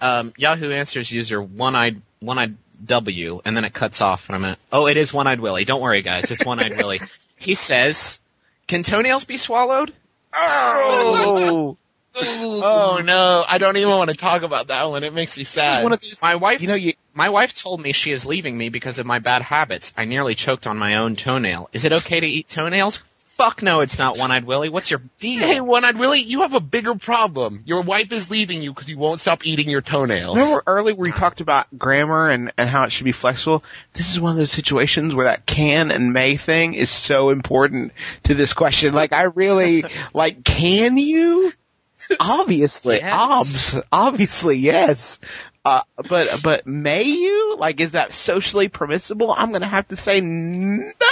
um, Yahoo Answers user one-eyed one-eyed W, and then it cuts off, and I'm at, oh, it is one-eyed Willie. Don't worry, guys, it's one-eyed Willie. He says, "Can toenails be swallowed?" Oh, Oh no, I don't even want to talk about that one. It makes me sad. one of those. My wife, You know, you my wife told me she is leaving me because of my bad habits. I nearly choked on my own toenail. Is it okay to eat toenails? Fuck no, it's not one-eyed Willie. What's your deal? Hey, one eyed Willie, you have a bigger problem. Your wife is leaving you because you won't stop eating your toenails. Remember earlier we talked about grammar and, and how it should be flexible? This is one of those situations where that can and may thing is so important to this question. Like I really, like can you? Obviously, Yes. obs, obviously yes. Uh, but, but may you? Like is that socially permissible? I'm gonna have to say no. No.